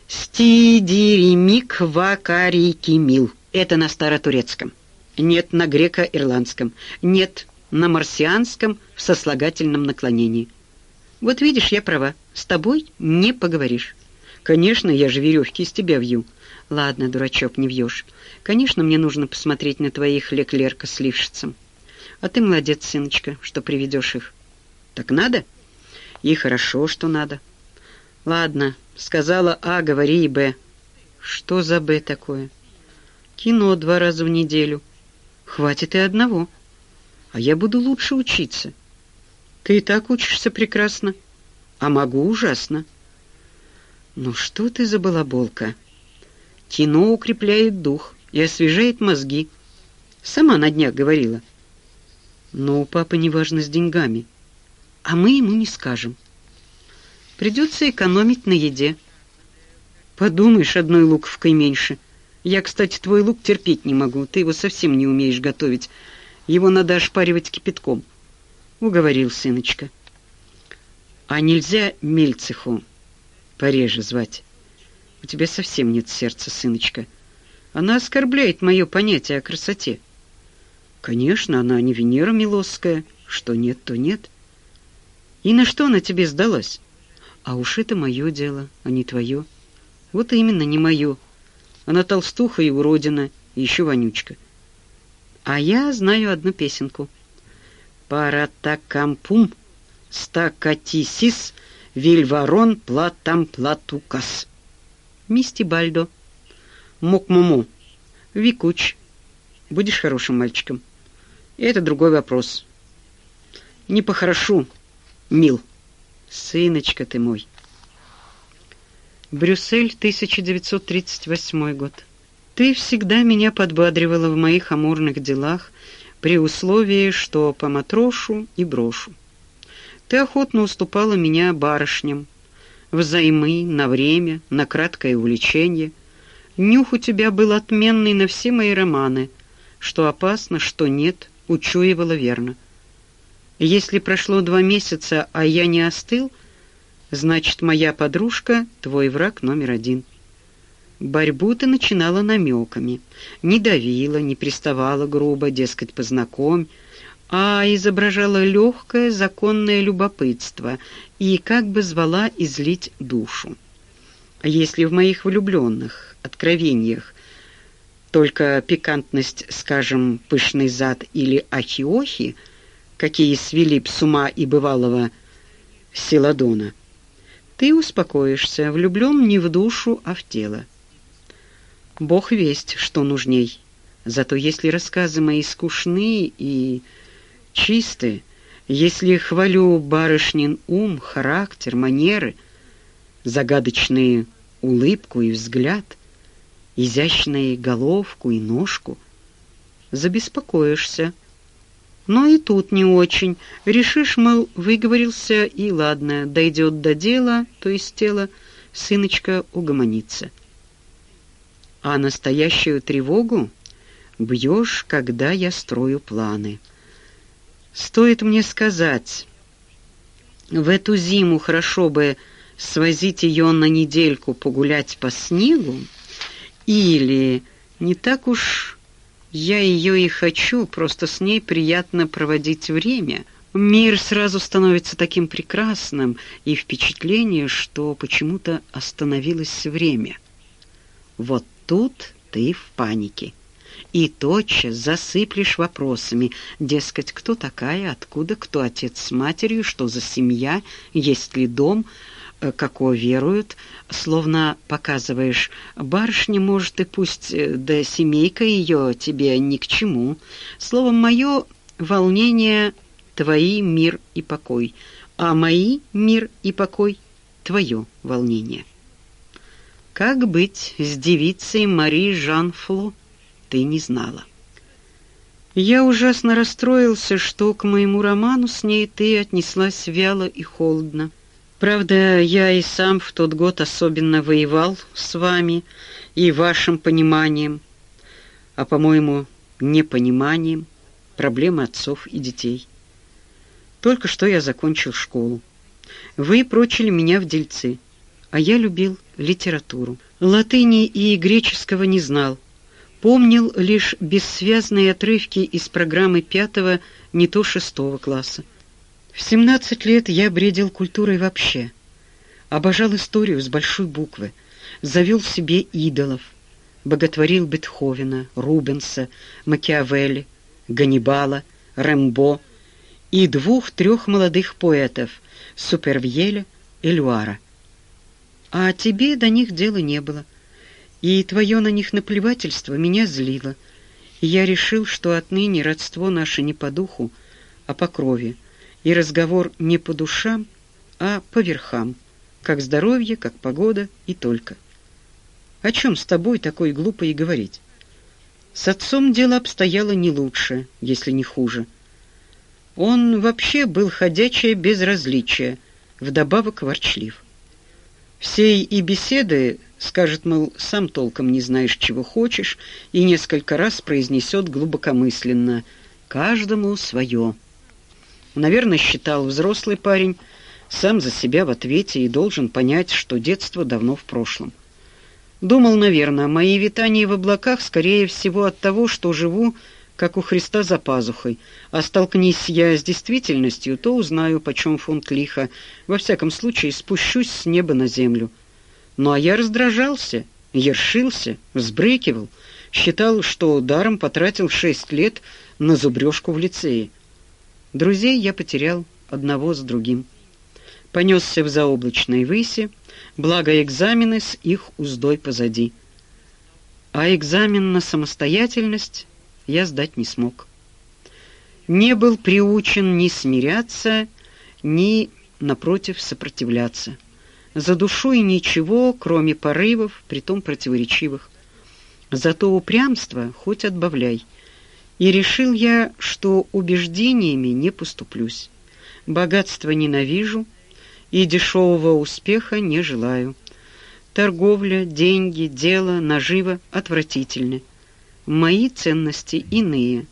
[SPEAKER 1] Стидиримик вакарикимил. Это на старотурецком. Нет на греко-ирландском. Нет на марсианском в сослагательном наклонении. Вот видишь, я права. С тобой не поговоришь. Конечно, я же веревки из тебя вью. Ладно, дурачок, не вьешь. Конечно, мне нужно посмотреть на твоих леклерка с лившицем. А ты молодец, сыночка, что приведешь их. Так надо? И хорошо, что надо. Ладно, сказала А, говори и Б. Что за Б такое? Кино два раза в неделю. Хватит и одного. А я буду лучше учиться. Ты и так учишься прекрасно. А могу ужасно. Ну что ты за балаболка? Кино укрепляет дух и освежает мозги. Сама на днях говорила. Но у папы неважно с деньгами, а мы ему не скажем. Придется экономить на еде. Подумаешь, одной луковкой меньше. Я, кстати, твой лук терпеть не могу, ты его совсем не умеешь готовить. Его надо ошпаривать кипятком. Уговорил сыночка. А нельзя Мельцеху пореже звать? У тебя совсем нет сердца, сыночка. Она оскорбляет мое понятие о красоте. Конечно, она не Венера Милосская. Что нет, то нет. И на что она тебе сдалась? А уж это мое дело, а не твое. Вот именно, не мое. Она толстуха и уродина, и еще вонючка. А я знаю одну песенку. Паратакампум стакатисис вильварон платам платукас. Мисти Бальдо. Мокмуму. Викуч. Будешь хорошим мальчиком. Это другой вопрос. Не похорошу, мил. Сыночка ты мой. Брюссель, 1938 год. Ты всегда меня подбадривала в моих амурных делах при условии, что поматрошу и брошу. Ты охотно уступала меня барышням, взаймы, на время, на краткое увлечение. Нюх у тебя был отменный на все мои романы, что опасно, что нет, учуивала верно. Если прошло два месяца, а я не остыл, значит, моя подружка — твой враг номер один. Борьбу ты начинала намеками, не давила, не приставала грубо, дескать, познакомь, а изображала легкое законное любопытство и как бы звала излить душу. Если в моих влюбленных откровениях только пикантность, скажем, пышный зад или ахиохи, какие свели б с ума и бывалого Селадона, ты успокоишься, влюблен не в душу, а в тело. Бог весть, что нужней. Зато если рассказы мои скучны и чисты, если хвалю барышнин ум, характер, манеры, загадочные улыбку и взгляд, изящные головку и ножку, забеспокоишься. Но и тут не очень. Решишь, мол, выговорился, и ладно, дойдет до дела, то есть тела, сыночка угомонится. А настоящую тревогу бьешь, когда я строю планы. Стоит мне сказать, в эту зиму хорошо бы свозить ее на недельку погулять по снегу, или не так уж я ее и хочу, просто с ней приятно проводить время. Мир сразу становится таким прекрасным, и впечатление, что почему-то остановилось время. Вот тут ты в панике и тотчас засыплешь вопросами, дескать, кто такая, откуда, кто отец с матерью, что за семья, есть ли дом, э, како веруют, словно показываешь, барышня, может, и пусть, э, да семейка ее тебе ни к чему. Словом, мое волнение — твои мир и покой, а мои мир и покой — твое волнение. Как быть с девицей Мари Жан Фло? ты не знала. Я ужасно расстроился, что к моему роману с ней ты отнеслась вяло и холодно. Правда, я и сам в тот год особенно воевал с вами и вашим пониманием, а, по-моему, непониманием проблемы отцов и детей. Только что я закончил школу. Вы прочили меня в дельцы, а я любил литературу. Латыни и греческого не знал, помнил лишь бессвязные отрывки из программы пятого, не то шестого класса. В 17 лет я бредил культурой вообще. Обожал историю с большой буквы, завел себе идолов, боготворил Бетховена, Рубенса, Макиавелли, Ганнибала, Рэмбо и двух-трех молодых поэтов Супервьеля и Люара. А тебе до них дела не было — и твое на них наплевательство меня злило, и я решил, что отныне родство наше не по духу, а по крови, и разговор не по душам, а по верхам, как здоровье, как погода и только. О чем с тобой такой глупо и говорить? С отцом дело обстояло не лучше, если не хуже. Он вообще был ходячее безразличие, вдобавок ворчлив. Всей и беседы скажет, мол, сам толком не знаешь, чего хочешь, и несколько раз произнесет глубокомысленно «каждому свое». Наверное, считал взрослый парень, сам за себя в ответе и должен понять, что детство давно в прошлом. Думал, наверное, мои витания в облаках, скорее всего, от того, что живу, как у Христа за пазухой, а столкнись я с действительностью, то узнаю, почем фунт лиха, во всяком случае спущусь с неба на землю. Ну а я раздражался, ершился, взбрыкивал, считал, что даром потратил шесть лет на зубрежку в лицее. Друзей я потерял одного с другим. Понесся в заоблачной выси, благо экзамены с их уздой позади. А экзамен на самостоятельность я сдать не смог. Не был приучен ни смиряться, ни, напротив, сопротивляться За душой ничего, кроме порывов, притом противоречивых. Зато упрямство хоть отбавляй. И решил я, что убеждениями не поступлюсь. Богатство ненавижу и дешевого успеха не желаю. Торговля, деньги, дело, нажива отвратительны. Мои ценности иные.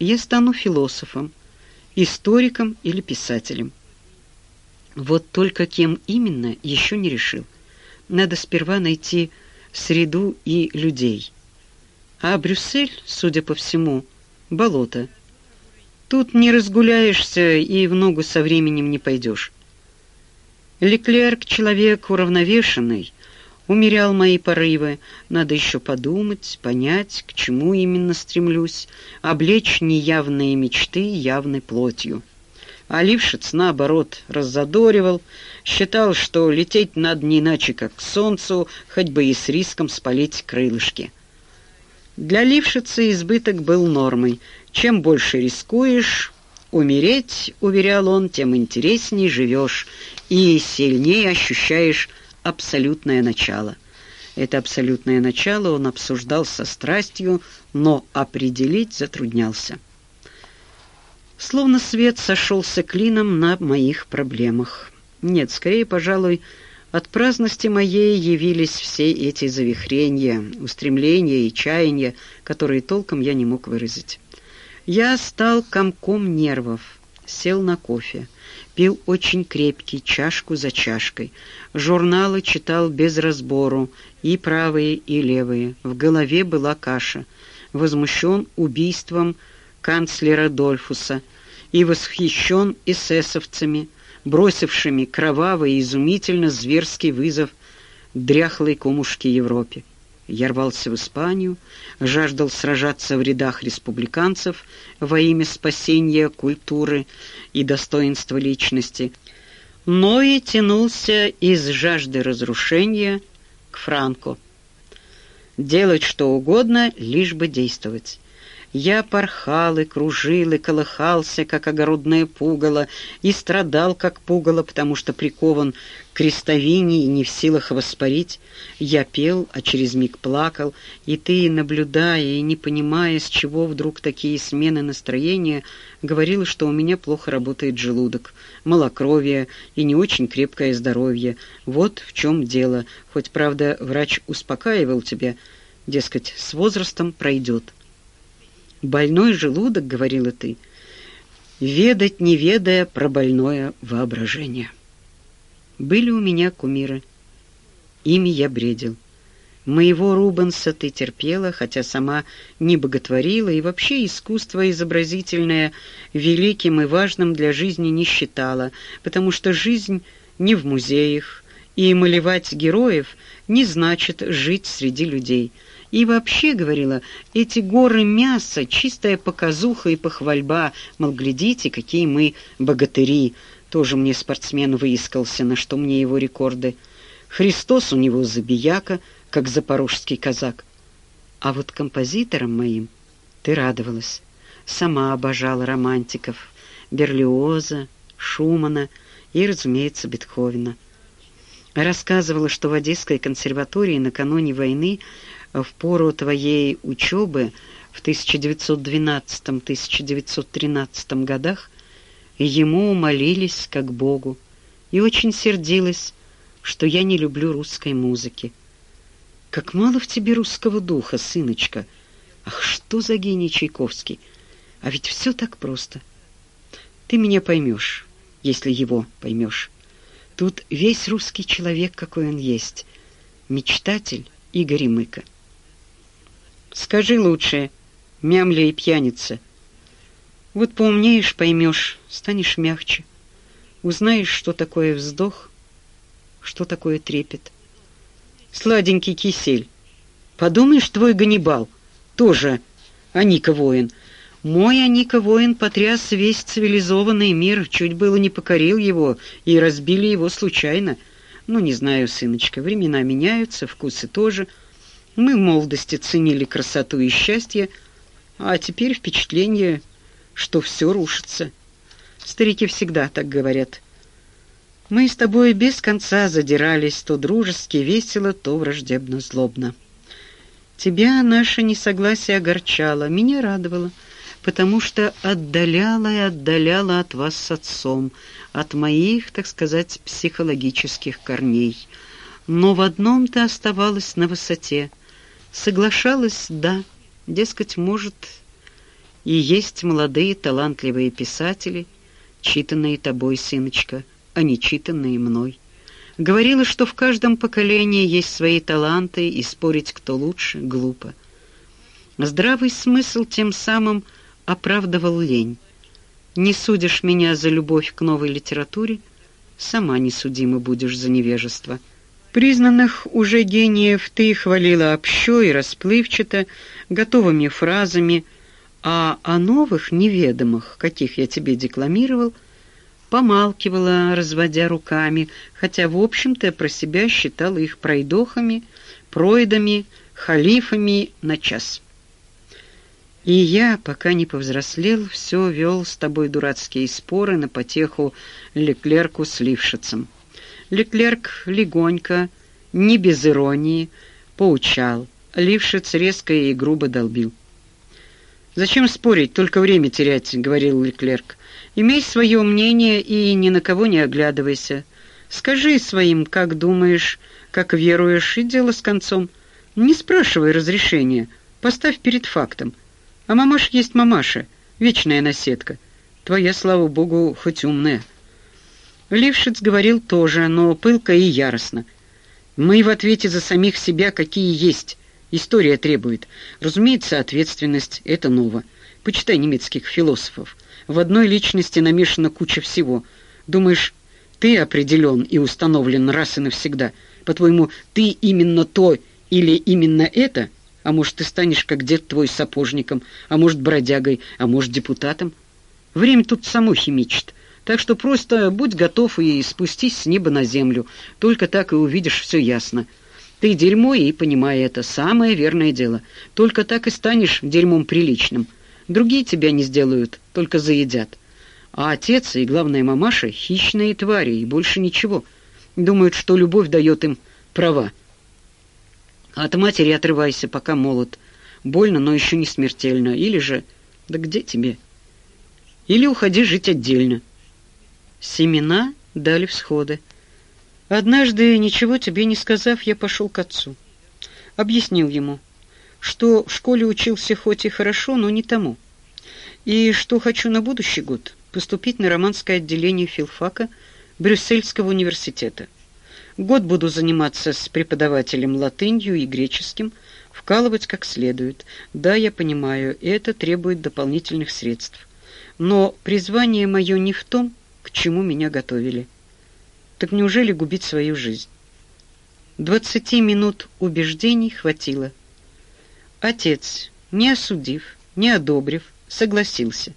[SPEAKER 1] Я стану философом, историком или писателем. Вот только кем именно, еще не решил. Надо сперва найти среду и людей. А Брюссель, судя по всему, болото. Тут не разгуляешься и в ногу со временем не пойдешь. Леклерк — человек уравновешенный, умерял мои порывы. Надо еще подумать, понять, к чему именно стремлюсь, облечь неявные мечты явной плотью. А Лившиц, наоборот, раззадоривал, считал, что лететь надо не иначе, как к солнцу, хоть бы и с риском спалить крылышки. Для Лившица избыток был нормой. Чем больше рискуешь, умереть, уверял он, тем интереснее живешь и сильнее ощущаешь абсолютное начало. Это абсолютное начало он обсуждал со страстью, но определить затруднялся. Словно свет сошелся клином на моих проблемах. Нет, скорее, пожалуй, от праздности моей явились все эти завихрения, устремления и чаяния, которые толком я не мог выразить. Я стал комком нервов, сел на кофе, пил очень крепкий, чашку за чашкой. Журналы читал без разбору, и правые, и левые. В голове была каша. Возмущен убийством канцлера Дольфуса и восхищен эсэсовцами, бросившими кровавый и изумительно зверский вызов дряхлой кумушке Европе. Я рвался в Испанию, жаждал сражаться в рядах республиканцев во имя спасения культуры и достоинства личности, но и тянулся из жажды разрушения к Франко. Делать что угодно, лишь бы действовать. Я порхал и кружил и колыхался, как огородное пугало, и страдал, как пугало, потому что прикован к крестовине и не в силах воспарить. Я пел, а через миг плакал, и ты, наблюдая и не понимая, с чего вдруг такие смены настроения, говорила, что у меня плохо работает желудок, малокровие и не очень крепкое здоровье. Вот в чем дело, хоть, правда, врач успокаивал тебя, дескать, с возрастом пройдет. «Больной желудок», — говорила ты, — «ведать не ведая про больное воображение». Были у меня кумиры. Ими я бредил. Моего Рубенса ты терпела, хотя сама не боготворила, и вообще искусство изобразительное великим и важным для жизни не считала, потому что жизнь не в музеях, и малевать героев не значит жить среди людей — и вообще, говорила, эти горы мяса — чистая показуха и похвальба, мол, глядите, какие мы богатыри. Тоже мне спортсмен выискался, на что мне его рекорды. Христос у него забияка, как запорожский казак. А вот композитором моим ты радовалась. Сама обожала романтиков, Берлиоза, Шумана и, разумеется, Бетховена. Рассказывала, что в Одесской консерватории накануне войны в пору твоей учебы в 1912-1913 годах ему молились как Богу и очень сердилась, что я не люблю русской музыки. Как мало в тебе русского духа, сыночка! Ах, что за гений Чайковский! А ведь все так просто. Ты меня поймешь, если его поймешь. Тут весь русский человек, какой он есть. Мечтатель и горемыка. Скажи лучше, мямля и пьяница. Вот поумнеешь, поймешь, станешь мягче. Узнаешь, что такое вздох, что такое трепет. Сладенький кисель. Подумаешь, твой Ганнибал, тоже Аника воин. Мой Аника воин потряс весь цивилизованный мир, чуть было не покорил его, и разбили его случайно. Ну, не знаю, сыночка, времена меняются, вкусы тоже — мы в молодости ценили красоту и счастье, а теперь впечатление, что все рушится. Старики всегда так говорят. Мы с тобой без конца задирались то дружески весело, то враждебно злобно. Тебя наше несогласие огорчало, меня радовало, потому что отдаляло и отдаляло от вас с отцом, от моих, так сказать, психологических корней. Но в одном ты оставалась на высоте. Соглашалась, да, дескать, может, и есть молодые талантливые писатели, читанные тобой, сыночка, а не читанные мной. Говорила, что в каждом поколении есть свои таланты, и спорить, кто лучше, глупо. Здравый смысл тем самым оправдывал лень. Не судишь меня за любовь к новой литературе, сама не судима будешь за невежество. Признанных уже гениев ты хвалила общо и расплывчато, готовыми фразами, а о новых неведомых, каких я тебе декламировал, помалкивала, разводя руками, хотя, в общем-то, про себя считала их пройдохами, пройдами, халифами на час. И я, пока не повзрослел, все вел с тобой дурацкие споры на потеху Леклерку с Лившицем. Леклерк легонько, не без иронии, поучал. Лившиц резко и грубо долбил. «Зачем спорить, только время терять», — говорил Леклерк. «Имей свое мнение и ни на кого не оглядывайся. Скажи своим, как думаешь, как веруешь, и дело с концом. Не спрашивай разрешения, поставь перед фактом. А мамаш есть мамаша, вечная наседка. Твоя, слава богу, хоть умная. Лившиц говорил тоже, но пылко и яростно. Мы в ответе за самих себя, какие есть. История требует. Разумеется, ответственность — это ново. Почитай немецких философов. В одной личности намешана куча всего. Думаешь, ты определен и установлен раз и навсегда. По-твоему, ты именно то или именно это — а может, ты станешь, как дед твой, сапожником, а может, бродягой, а может, депутатом? Время тут само химичит. Так что просто будь готов и спустись с неба на землю. Только так и увидишь все ясно. Ты дерьмо и понимай это. Самое верное дело. Только так и станешь дерьмом приличным. Другие тебя не сделают, только заедят. А отец и, главное, мамаша — хищные твари, и больше ничего. Думают, что любовь дает им права. От матери отрывайся, пока молод. Больно, но еще не смертельно. Или же... Да где тебе? Или уходи жить отдельно. Семена дали всходы. Однажды, ничего тебе не сказав, я пошел к отцу. Объяснил ему, что в школе учился хоть и хорошо, но не тому. И что хочу на будущий год поступить на романское отделение филфака Брюссельского университета. Год буду заниматься с преподавателем латынью и греческим, вкалывать как следует. Да, я понимаю, это требует дополнительных средств. Но призвание мое не в том, чему меня готовили. Так неужели губить свою жизнь? Двадцати минут убеждений хватило. Отец, не осудив, не одобрив, согласился.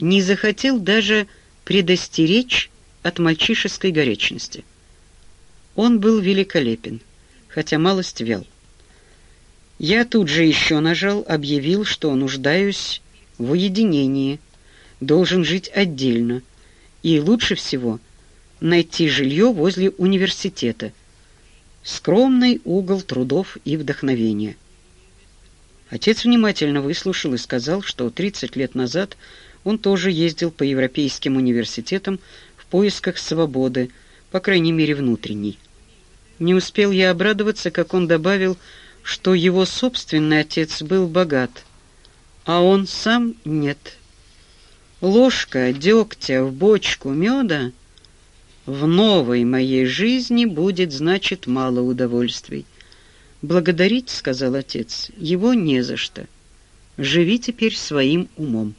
[SPEAKER 1] Не захотел даже предостеречь от мальчишеской горячности. Он был великолепен, хотя малость вял. Я тут же еще нажал, объявил, что нуждаюсь в уединении, должен жить отдельно, и лучше всего найти жилье возле университета, скромный угол трудов и вдохновения. Отец внимательно выслушал и сказал, что 30 лет назад он тоже ездил по европейским университетам в поисках свободы, по крайней мере внутренней. Не успел я обрадоваться, как он добавил, что его собственный отец был богат, а он сам нет. Ложка дегтя в бочку меда в новой моей жизни будет, значит, мало удовольствий. «Благодарить, — сказал отец, — его не за что. Живи теперь своим умом».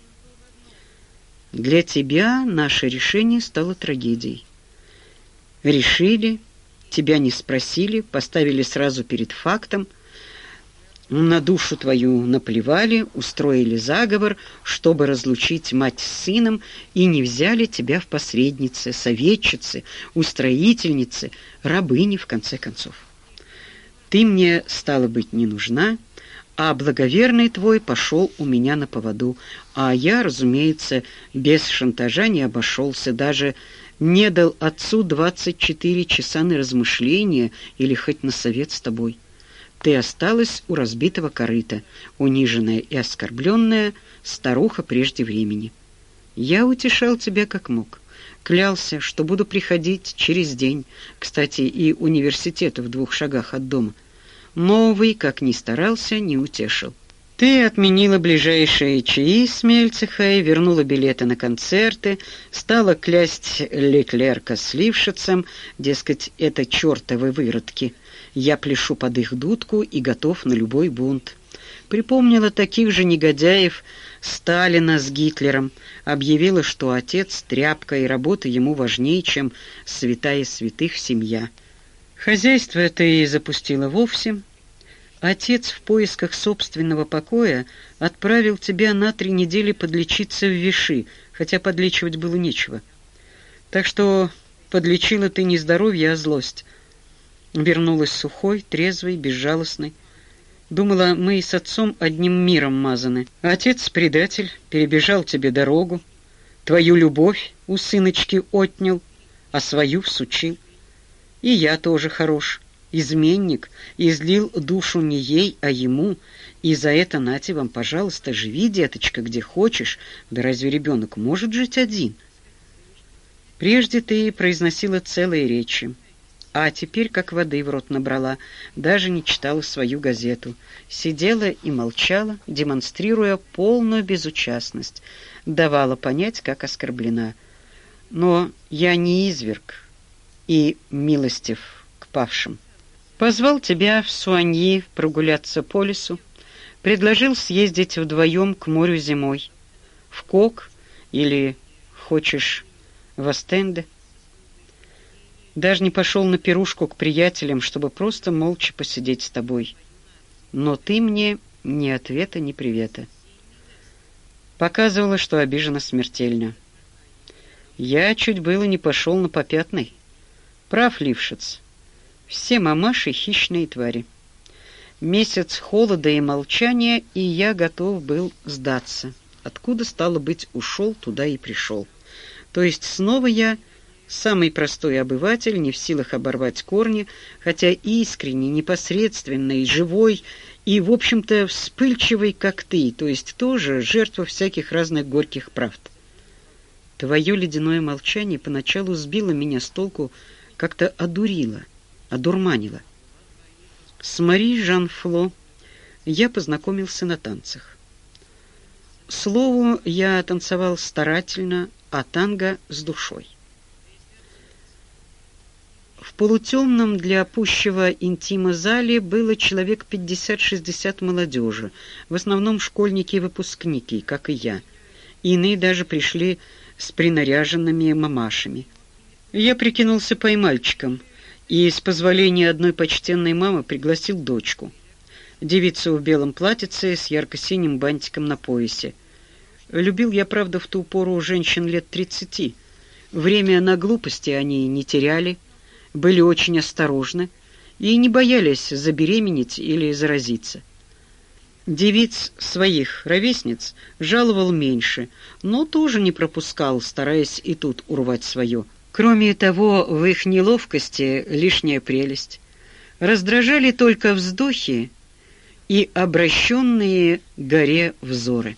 [SPEAKER 1] Для тебя наше решение стало трагедией. Решили, тебя не спросили, поставили сразу перед фактом, на душу твою наплевали, устроили заговор, чтобы разлучить мать с сыном, и не взяли тебя в посредницы, советчицы, устроительницы, рабыни, в конце концов. Ты мне, стало быть, не нужна, а благоверный твой пошел у меня на поводу, а я, разумеется, без шантажа не обошелся, даже не дал отцу 24 часа на размышления или хоть на совет с тобой. Ты осталась у разбитого корыта, униженная и оскорбленная, старуха прежде времени. Я утешал тебя как мог. Клялся, что буду приходить через день. Кстати, и университет в двух шагах от дома. Новый, как ни старался, не утешил. Ты отменила ближайшие чаи с Мельцихой, вернула билеты на концерты, стала клясть Леклерка с Лившицем, дескать, это чертовы выродки. Я пляшу под их дудку и готов на любой бунт. Припомнила таких же негодяев Сталина с Гитлером, объявила, что отец тряпка и работа ему важнее, чем святая святых семья. Хозяйство это и запустило вовсе, Отец в поисках собственного покоя отправил тебя на три недели подлечиться в Виши, хотя подлечивать было нечего. Так что подлечила ты не здоровье, а злость. Вернулась сухой, трезвой, безжалостной. Думала, мы с отцом одним миром мазаны. Отец предатель, перебежал тебе дорогу, твою любовь у сыночки отнял, а свою всучил. И я тоже хорош изменник, излил душу не ей, а ему, и за это нате вам, пожалуйста, живи, деточка, где хочешь. Да разве ребенок может жить один? Прежде ты произносила целые речи, а теперь как воды в рот набрала, даже не читала свою газету. Сидела и молчала, демонстрируя полную безучастность, давала понять, как оскорблена. Но я не изверг и милостив к павшим. Позвал тебя в Суаньи прогуляться по лесу, предложил съездить вдвоем к морю зимой, в Кок или, хочешь, в Астенде. Даже не пошел на пирушку к приятелям, чтобы просто молча посидеть с тобой. Но ты мне ни ответа, ни привета. Показывала, что обижена смертельно. Я чуть было не пошел на попятный. Прав Лившиц. Все мамаши хищные твари. Месяц холода и молчания, и я готов был сдаться. Откуда стало быть ушел, туда и пришел. То есть снова я самый простой обыватель, не в силах оборвать корни, хотя искренний, непосредственный, живой и, в общем-то, вспыльчивый, как ты, то есть тоже жертва всяких разных горьких правд. Твое ледяное молчание поначалу сбило меня с толку, как-то одурило — одурманила. С Мари Жан-Фло я познакомился на танцах. Слову, я танцевал старательно, а танго с душой. Полутемном для пущего интима зале было человек 50-60 молодежи, в основном школьники и выпускники, как и я. Иные даже пришли с принаряженными мамашами. Я прикинулся поймальчиком, и с позволения одной почтенной мамы пригласил дочку. Девицу в белом платьице с ярко-синим бантиком на поясе. Любил я, правда, в ту пору женщин лет тридцати. Время на глупости они не теряли, были очень осторожны и не боялись забеременеть или заразиться. Девиц своих ровесниц жаловал меньше, но тоже не пропускал, стараясь и тут урвать свое – Кроме того, в их неловкости лишняя прелесть. Раздражали только вздохи и обращенные горе взоры.